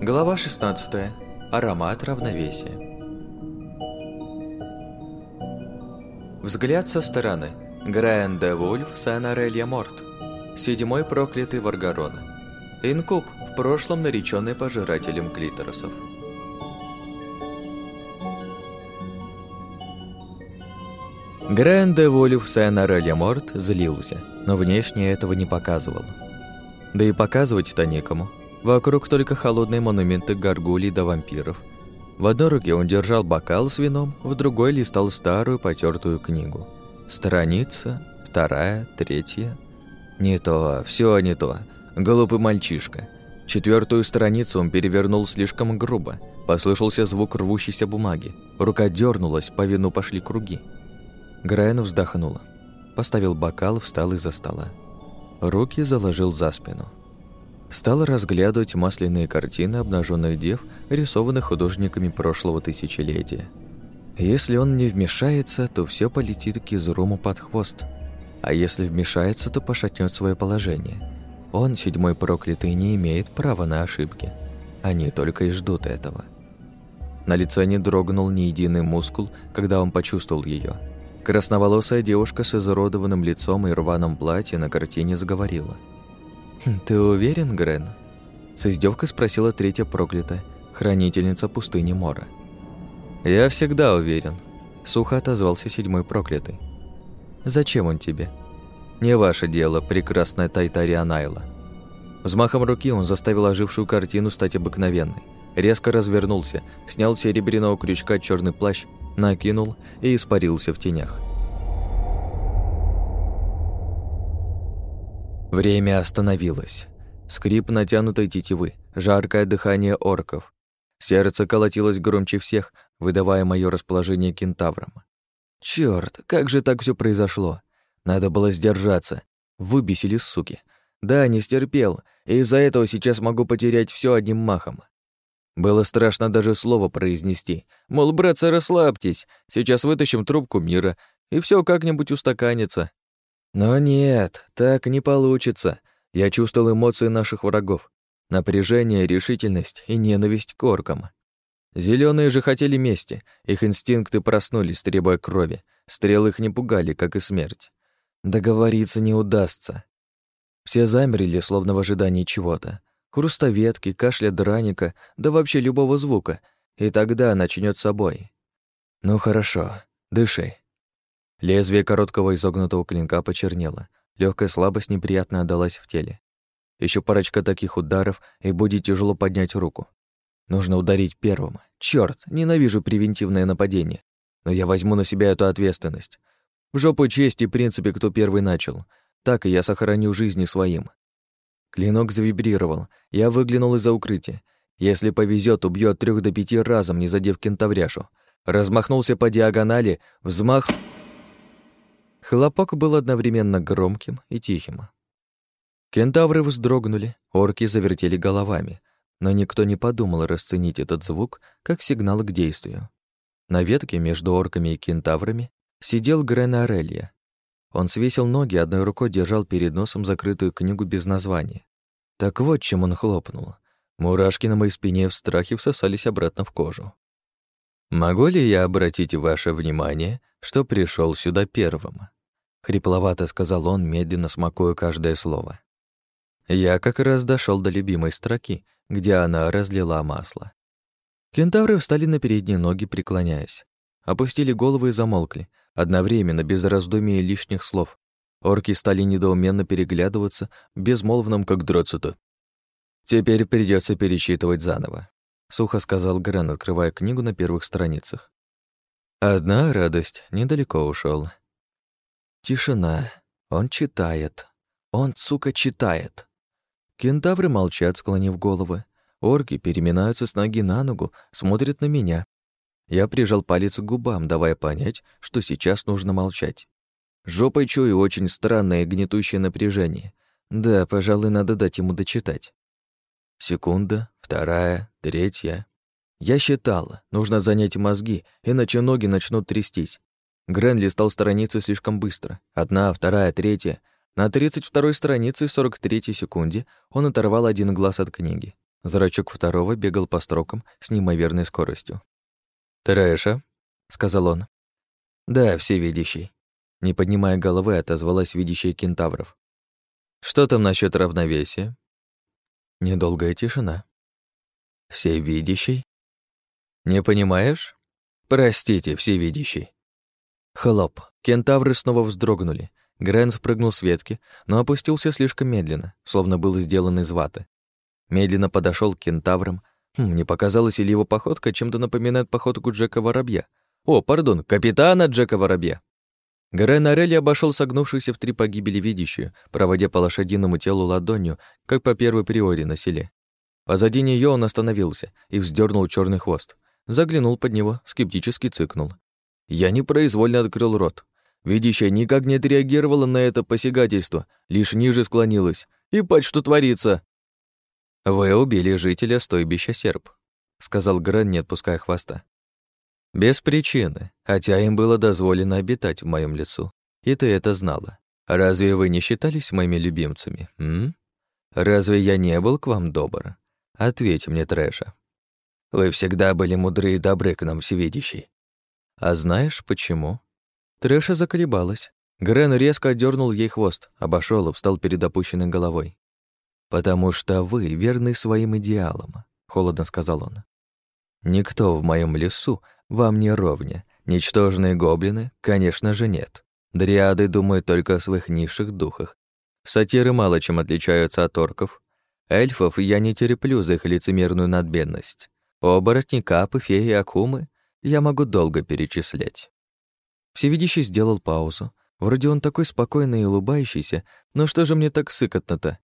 Глава 16. Аромат равновесия. Взгляд со стороны. Грайан де Вульф Санарелья Морт. Седьмой проклятый Варгарона. Инкуб, в прошлом нареченный пожирателем клиторусов. Грайан де Вульф Санарелья Морт злился, но внешне этого не показывал. Да и показывать-то некому. Вокруг только холодные монументы горгулей да вампиров. В одной руке он держал бокал с вином, в другой листал старую потертую книгу. Страница, вторая, третья. Не то, все не то. Глупый мальчишка. Четвертую страницу он перевернул слишком грубо. Послышался звук рвущейся бумаги. Рука дернулась, по вину пошли круги. Грайан вздохнула. Поставил бокал, встал из-за стола. Руки заложил за спину. Стал разглядывать масляные картины обнаженных дев, рисованных художниками прошлого тысячелетия. Если он не вмешается, то все полетит к Изруму под хвост. А если вмешается, то пошатнет свое положение. Он, седьмой проклятый, не имеет права на ошибки. Они только и ждут этого. На лице не дрогнул ни единый мускул, когда он почувствовал ее. Красноволосая девушка с изуродованным лицом и рваном платье на картине заговорила. «Хм, «Ты уверен, Грен?» С издевкой спросила третья проклятая, хранительница пустыни Мора. «Я всегда уверен», — сухо отозвался седьмой проклятый. «Зачем он тебе?» «Не ваше дело, прекрасная Тайтария Найла». Взмахом руки он заставил ожившую картину стать обыкновенной. Резко развернулся, снял серебряного крючка черный плащ, накинул и испарился в тенях. Время остановилось. Скрип натянутой тетивы, жаркое дыхание орков. Сердце колотилось громче всех, выдавая мое расположение кентаврам. Черт, как же так все произошло? Надо было сдержаться. Выбесили, суки. Да, не стерпел, и из-за этого сейчас могу потерять все одним махом. Было страшно даже слово произнести. Мол, братцы, расслабьтесь, сейчас вытащим трубку мира, и все как-нибудь устаканится. Но нет, так не получится. Я чувствовал эмоции наших врагов. Напряжение, решительность и ненависть к оркам. Зеленые же хотели мести, их инстинкты проснулись, требуя крови. Стрелы их не пугали, как и смерть. Договориться не удастся. Все замерли, словно в ожидании чего-то хруста ветки, кашля драника, да вообще любого звука, и тогда начнет собой. Ну хорошо, дыши. Лезвие короткого изогнутого клинка почернело, легкая слабость неприятно отдалась в теле. Еще парочка таких ударов, и будет тяжело поднять руку. Нужно ударить первым. Черт, ненавижу превентивное нападение. Но я возьму на себя эту ответственность. В жопу чести, в принципе, кто первый начал. Так и я сохраню жизни своим. Клинок завибрировал. Я выглянул из-за укрытия. Если повезет, убьет трех до пяти разом, не задев кентавряшу. Размахнулся по диагонали, взмах... Хлопок был одновременно громким и тихим. Кентавры вздрогнули, орки завертели головами, но никто не подумал расценить этот звук как сигнал к действию. На ветке между орками и кентаврами сидел Грен Орелья, он свесил ноги, одной рукой держал перед носом закрытую книгу без названия. Так вот, чем он хлопнул. Мурашки на моей спине в страхе всосались обратно в кожу. «Могу ли я обратить ваше внимание, что пришел сюда первым?» Хрипловато сказал он, медленно смакуя каждое слово. Я как раз дошел до любимой строки, где она разлила масло. Кентавры встали на передние ноги, преклоняясь. Опустили головы и замолкли, Одновременно, без раздумий и лишних слов. Орки стали недоуменно переглядываться, безмолвным, как дроцуто. «Теперь придется перечитывать заново», — сухо сказал Грен, открывая книгу на первых страницах. Одна радость, недалеко ушел. Тишина. Он читает. Он, сука, читает. Кентавры молчат, склонив головы. Орки переминаются с ноги на ногу, смотрят на меня, я прижал палец к губам, давая понять, что сейчас нужно молчать. Жопой чую очень странное гнетущее напряжение. Да, пожалуй, надо дать ему дочитать. Секунда, вторая, третья. Я считал, нужно занять мозги, иначе ноги начнут трястись. Грен листал страницы слишком быстро. Одна, вторая, третья. На 32-й странице 43-й секунде он оторвал один глаз от книги. Зрачок второго бегал по строкам с неимоверной скоростью. «Трэша», — сказал он. «Да, всевидящий». Не поднимая головы, отозвалась видящая кентавров. «Что там насчет равновесия?» Недолгая тишина. «Всевидящий?» «Не понимаешь?» «Простите, всевидящий». Хлоп. Кентавры снова вздрогнули. Грен спрыгнул с ветки, но опустился слишком медленно, словно был сделан из ваты. Медленно подошел к кентаврам. Хм, не показалось ли его походка чем-то напоминает походку Джека Воробья? О, пардон, капитана Джека Воробья. Грен Орелли обошел согнувшуюся в три погибели видящую, проводя по лошадиному телу ладонью, как по первой приоре на селе. Позади нее он остановился и вздернул черный хвост. Заглянул под него, скептически цыкнул. Я непроизвольно открыл рот. Видящая никак не отреагировала на это посягательство, лишь ниже склонилась. И пать, что творится! «Вы убили жителя стойбища серп», — сказал Грен, не отпуская хвоста. «Без причины, хотя им было дозволено обитать в моем лесу. И ты это знала. Разве вы не считались моими любимцами, м? Разве я не был к вам добр? Ответь мне, Трэша. Вы всегда были мудры и добры к нам, всевидящий. А знаешь, почему?» Трэша заколебалась. Грен резко отдернул ей хвост, обошел и встал перед опущенной головой. «Потому что вы верны своим идеалам», — холодно сказал он. «Никто в моем лесу вам не ровня. Ничтожные гоблины, конечно же, нет. Дриады думают только о своих низших духах. Сатиры мало чем отличаются от орков. Эльфов я не терплю за их лицемерную надменность. Оборотни, капы, феи, акумы я могу долго перечислять». Всевидящий сделал паузу. Вроде он такой спокойный и улыбающийся, но что же мне так сыкотно-то?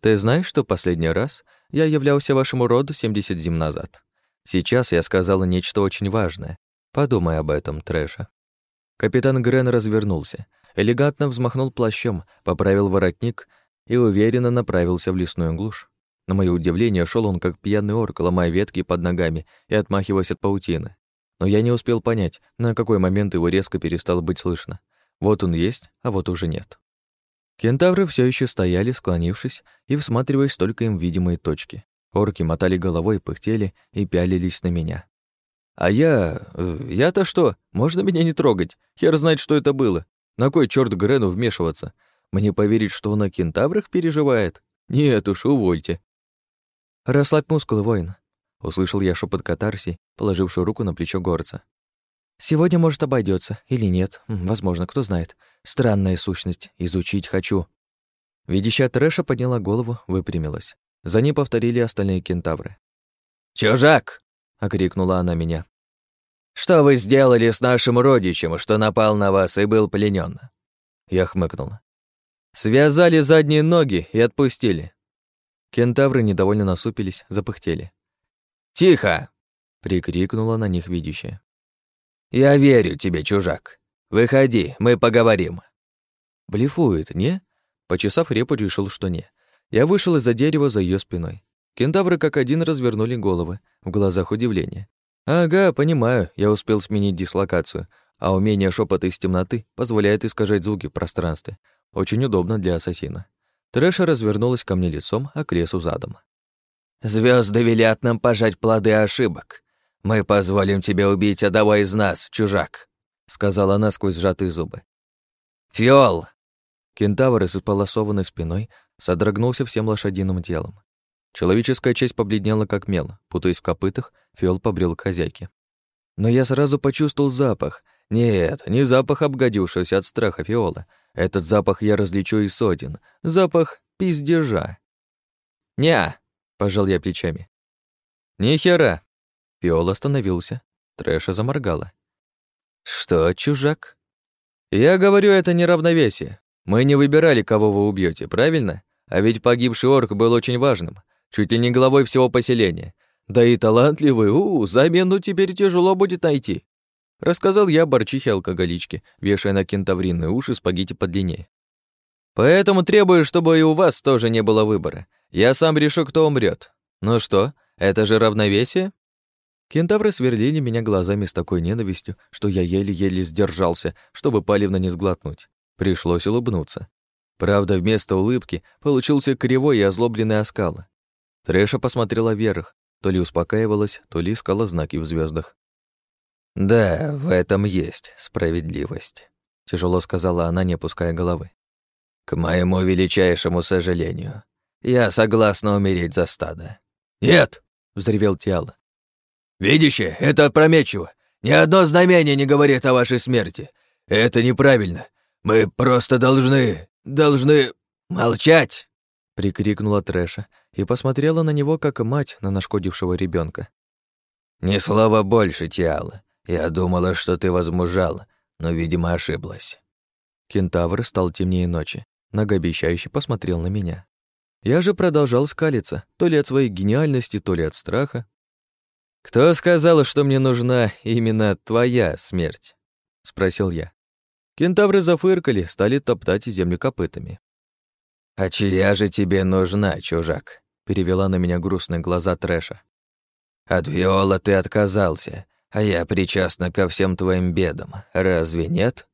Ты знаешь, что последний раз я являлся вашему роду 70 зим назад? Сейчас я сказала нечто очень важное. Подумай об этом, Трэша». Капитан Грен развернулся, элегантно взмахнул плащом, поправил воротник и уверенно направился в лесную глушь. На мое удивление, шел он как пьяный орк, ломая ветки под ногами и отмахиваясь от паутины. Но я не успел понять, на какой момент его резко перестало быть слышно. Вот он есть, а вот уже нет. Кентавры все еще стояли, склонившись, и всматриваясь только им видимые точки. Орки мотали головой, пыхтели и пялились на меня. А я... Э, я-то что? Можно меня не трогать? Хер знает, что это было. На кой черт Грену вмешиваться? Мне поверить, что он о кентаврах переживает? Нет уж, увольте. Расслабь мускулы, воин. Услышал я шепот катарси, положившую руку на плечо горца. Сегодня, может, обойдется или нет. Возможно, кто знает. Странная сущность. Изучить хочу. Видящая трэша подняла голову, выпрямилась. За ней повторили остальные кентавры. «Чужак!» — окрикнула она меня. «Что вы сделали с нашим родичем, что напал на вас и был пленен? Я хмыкнула. «Связали задние ноги и отпустили». Кентавры недовольно насупились, запыхтели. «Тихо!» — прикрикнула на них видящая. «Я верю тебе, чужак. Выходи, мы поговорим». Блефует, не? Почесав репу, решил, что не. Я вышел из-за дерева за ее спиной. Кентавры как один развернули головы, в глазах удивление. «Ага, понимаю, я успел сменить дислокацию, а умение шепота из темноты позволяет искажать звуки в пространстве. Очень удобно для ассасина». Трэша развернулась ко мне лицом, а к лесу задом. Звезды велят нам пожать плоды ошибок. «Мы позволим тебе убить одного из нас, чужак», — сказала она сквозь сжатые зубы. «Фиол!» Кентавр с исполосованной спиной содрогнулся всем лошадиным телом. Человеческая часть побледнела как мел. Путаясь в копытах, Фиол побрел к хозяйке. Но я сразу почувствовал запах. Нет, не запах обгодившегося от страха Фиола. Этот запах я различу и сотен. Запах пиздежа. «Не!» — пожал я плечами. «Ни хера!» Фиол остановился. Трэша заморгала. «Что, чужак?» «Я говорю, это неравновесие. Мы не выбирали, кого вы убьете, правильно? А ведь погибший орк был очень важным, чуть ли не главой всего поселения. Да и талантливый, у, замену теперь тяжело будет найти». Рассказал я борчихе-алкоголичке, вешая на кентавринные уши спагетти подлиннее. «Поэтому требую, чтобы и у вас тоже не было выбора. Я сам решу, кто умрет. Ну что, это же равновесие?» Кентавры сверлили меня глазами с такой ненавистью, что я еле-еле сдержался, чтобы палевно не сглотнуть. Пришлось улыбнуться. Правда, вместо улыбки получился кривой и озлобленный оскал. Трэша посмотрела вверх, то ли успокаивалась, то ли искала знаки в звездах. «Да, в этом есть справедливость», — тяжело сказала она, не опуская головы. «К моему величайшему сожалению, я согласна умереть за стадо». «Нет!» — взревел Тиал. «Видище, это опрометчиво. Ни одно знамение не говорит о вашей смерти. Это неправильно. Мы просто должны... должны... молчать!» прикрикнула Трэша и посмотрела на него, как мать на нашкодившего ребенка. «Ни слова больше, Тиала. Я думала, что ты возмужала, но, видимо, ошиблась». Кентавр стал темнее ночи, многообещающе посмотрел на меня. Я же продолжал скалиться, то ли от своей гениальности, то ли от страха. «Кто сказал, что мне нужна именно твоя смерть?» — спросил я. Кентавры зафыркали, стали топтать землю копытами. «А чья же тебе нужна, чужак?» — перевела на меня грустные глаза Трэша. «От Виола ты отказался, а я причастна ко всем твоим бедам, разве нет?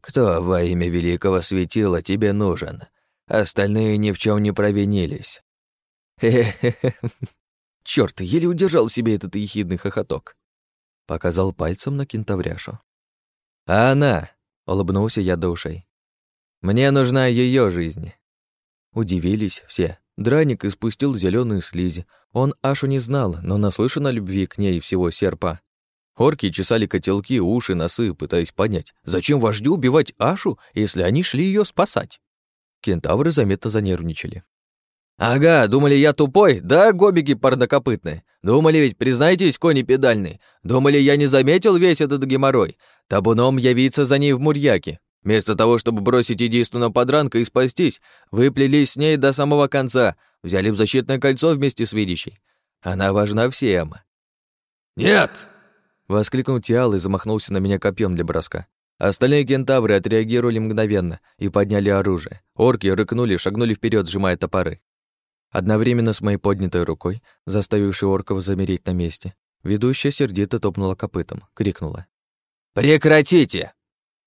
Кто во имя великого светила тебе нужен? Остальные ни в чем не провинились». «Хе-хе-хе, чёрт, еле удержал в себе этот ехидный хохоток. Показал пальцем на кентавряшу. «А она?» — улыбнулся я до ушей. «Мне нужна ее жизнь». Удивились все. Драник испустил зеленую слизи. Он Ашу не знал, но наслышан о любви к ней всего серпа. Орки чесали котелки, уши, носы, пытаясь понять, зачем вождю убивать Ашу, если они шли ее спасать. Кентавры заметно занервничали. «Ага, думали, я тупой? Да, гобики парнокопытные. Думали ведь, признайтесь, кони педальные. Думали, я не заметил весь этот геморрой. Табуном явиться за ней в Мурьяке. Вместо того, чтобы бросить единственного подранка и спастись, вы плелись с ней до самого конца, взяли в защитное кольцо вместе с видящей. Она важна всем». «Нет!» — воскликнул Тиал и замахнулся на меня копьем для броска. Остальные кентавры отреагировали мгновенно и подняли оружие. Орки рыкнули, шагнули вперед, сжимая топоры. Одновременно с моей поднятой рукой, заставившей орков замереть на месте, ведущая сердито топнула копытом, крикнула. «Прекратите!»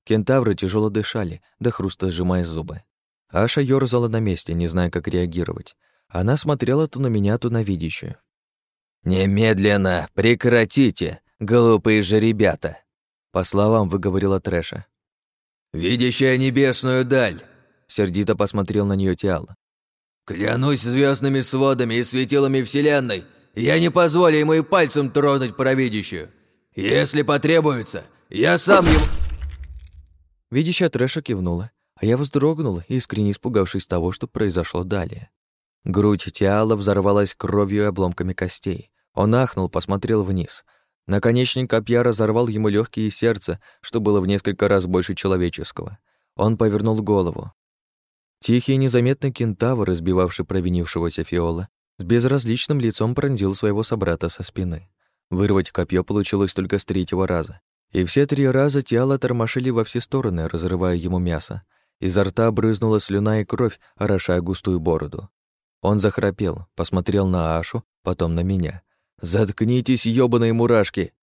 Кентавры тяжело дышали, до хруста сжимая зубы. Аша ёрзала на месте, не зная, как реагировать. Она смотрела то на меня, то на видящую. «Немедленно прекратите, глупые же ребята!» По словам выговорила Трэша. «Видящая небесную даль!» Сердито посмотрел на нее Тиал. «Клянусь звездными сводами и светилами Вселенной, я не позволю ему и пальцем тронуть провидящую. Если потребуется, я сам ему...» Видящая трэша кивнула, а я вздрогнула, искренне испугавшись того, что произошло далее. Грудь Тиала взорвалась кровью и обломками костей. Он ахнул, посмотрел вниз. Наконечник копья разорвал ему легкие и сердце, что было в несколько раз больше человеческого. Он повернул голову. Тихий и незаметный кентавр, избивавший провинившегося Фиола, с безразличным лицом пронзил своего собрата со спины. Вырвать копье получилось только с третьего раза. И все три раза тело тормошили во все стороны, разрывая ему мясо. Изо рта брызнула слюна и кровь, орошая густую бороду. Он захрапел, посмотрел на Ашу, потом на меня. «Заткнитесь, ёбаные мурашки!»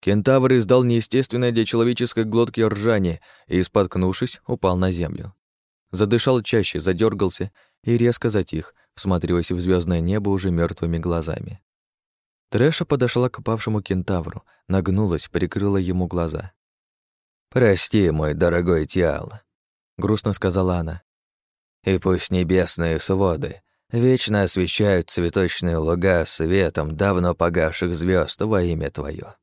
Кентавр издал неестественное для человеческой глотки ржание и, споткнувшись, упал на землю. Задышал чаще, задергался и резко затих, всматриваясь в звездное небо уже мертвыми глазами. Трэша подошла к упавшему кентавру, нагнулась, прикрыла ему глаза. «Прости, мой дорогой Тиал», — грустно сказала она. «И пусть небесные своды вечно освещают цветочные луга светом давно погасших звезд во имя Твое».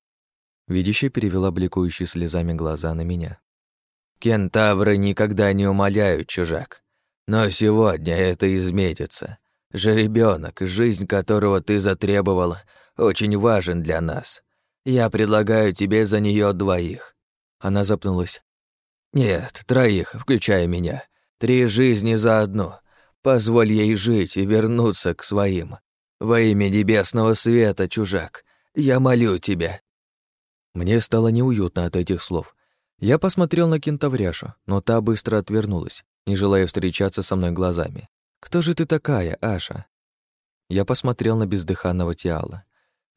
Видящая перевела бликующие слезами глаза на меня. «Кентавры никогда не умоляют, чужак. Но сегодня это изменится. Жеребёнок, жизнь которого ты затребовала, очень важен для нас. Я предлагаю тебе за нее двоих». Она запнулась. «Нет, троих, включая меня. Три жизни за одну. Позволь ей жить и вернуться к своим. Во имя небесного света, чужак, я молю тебя». Мне стало неуютно от этих слов. Я посмотрел на кентавряшу, но та быстро отвернулась, не желая встречаться со мной глазами. «Кто же ты такая, Аша?» Я посмотрел на бездыханного Тиала.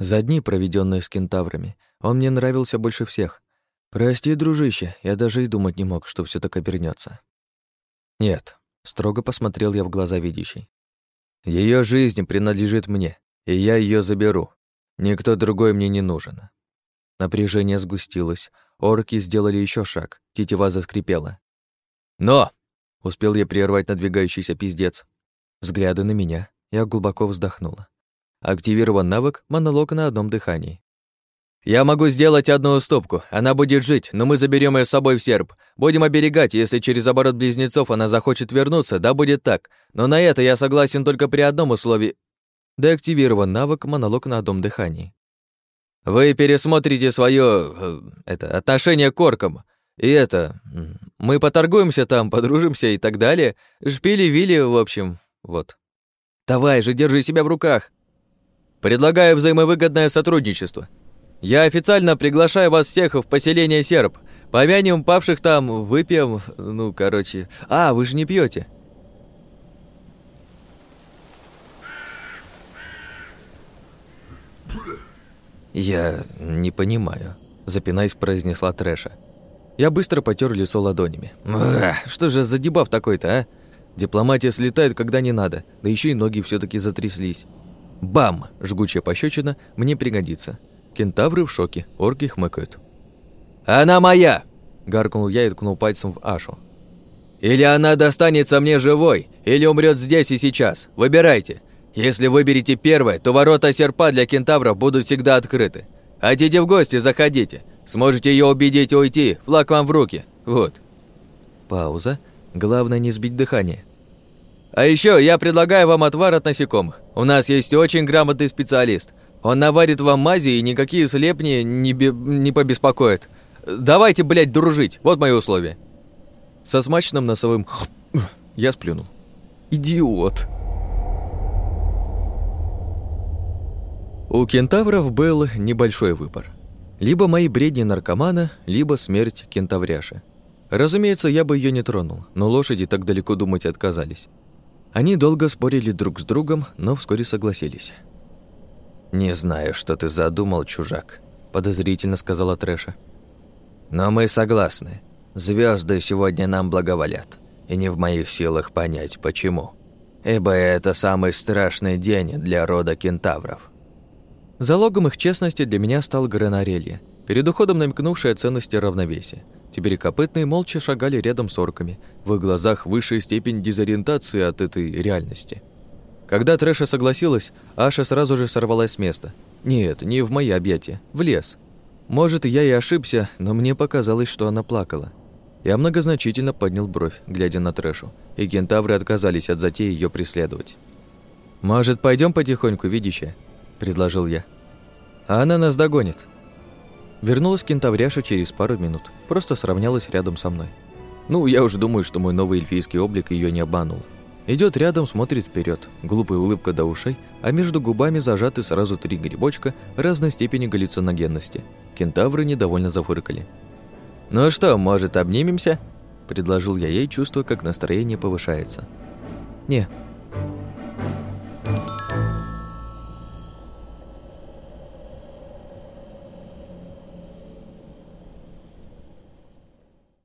За дни, проведенные с кентаврами, он мне нравился больше всех. Прости, дружище, я даже и думать не мог, что все так обернется. Нет, Строго посмотрел я в глаза видящей. Ее жизнь принадлежит мне, и я ее заберу. Никто другой мне не нужен. Напряжение сгустилось. Орки сделали еще шаг. Тетива заскрипела. «Но!» — успел я прервать надвигающийся пиздец. Взгляды на меня. Я глубоко вздохнула. Активирован навык «Монолог на одном дыхании». «Я могу сделать одну уступку. Она будет жить, но мы заберем ее с собой в серб. Будем оберегать, если через оборот близнецов она захочет вернуться, да будет так. Но на это я согласен только при одном условии. Деактивирован навык «Монолог на одном дыхании». Вы пересмотрите свое э, это, отношение к оркам. И это... Мы поторгуемся там, подружимся и так далее. Шпили-вили, в общем, вот. Давай же, держи себя в руках. Предлагаю взаимовыгодное сотрудничество. Я официально приглашаю вас всех в поселение Серб. Помянем павших там, выпьем, ну, короче. А, вы же не пьете. «Я не понимаю», – запинаясь, произнесла Трэша. Я быстро потер лицо ладонями. «Что же за дебаф такой-то, а? Дипломатия слетает, когда не надо, да еще и ноги все таки затряслись. Бам! Жгучая пощечина мне пригодится. Кентавры в шоке, орки хмыкают. «Она моя!» – гаркнул я и ткнул пальцем в Ашу. «Или она достанется мне живой, или умрет здесь и сейчас. Выбирайте. Если выберете первое, то ворота серпа для кентавров будут всегда открыты. Хотите в гости, заходите. Сможете ее убедить уйти, флаг вам в руки. Вот. Пауза. Главное не сбить дыхание. А еще я предлагаю вам отвар от насекомых. У нас есть очень грамотный специалист. Он наварит вам мази, и никакие слепни не, бе не побеспокоят. Давайте, блядь, дружить. Вот мои условия. Со смачным носовым я сплюнул. Идиот. У кентавров был небольшой выбор. Либо мои бредни наркомана, либо смерть кентавряши. Разумеется, я бы ее не тронул, но лошади так далеко думать отказались. Они долго спорили друг с другом, но вскоре согласились. «Не знаю, что ты задумал, чужак», – подозрительно сказала Трэша. «Но мы согласны. Звезды сегодня нам благоволят, и не в моих силах понять, почему. Ибо это самый страшный день для рода кентавров». Залогом их честности для меня стал Гранарелья, перед уходом намекнувшая ценности равновесия. Теперь копытные молча шагали рядом с орками, в их глазах высшая степень дезориентации от этой реальности. Когда Трэша согласилась, Аша сразу же сорвалась с места. Нет, не в мои объятия, в лес. Может, я и ошибся, но мне показалось, что она плакала. Я многозначительно поднял бровь, глядя на Трэшу, и кентавры отказались от затеи ее преследовать. «Может, пойдем потихоньку, видящая?» – предложил я. «А она нас догонит». Вернулась кентавряша через пару минут, просто сравнялась рядом со мной. Ну, я уже думаю, что мой новый эльфийский облик ее не обманул. Идет рядом, смотрит вперед, глупая улыбка до ушей, а между губами зажаты сразу три грибочка разной степени галлюциногенности. Кентавры недовольно зафыркали. «Ну что, может, обнимемся?» – предложил я ей, чувствуя, как настроение повышается. «Не»,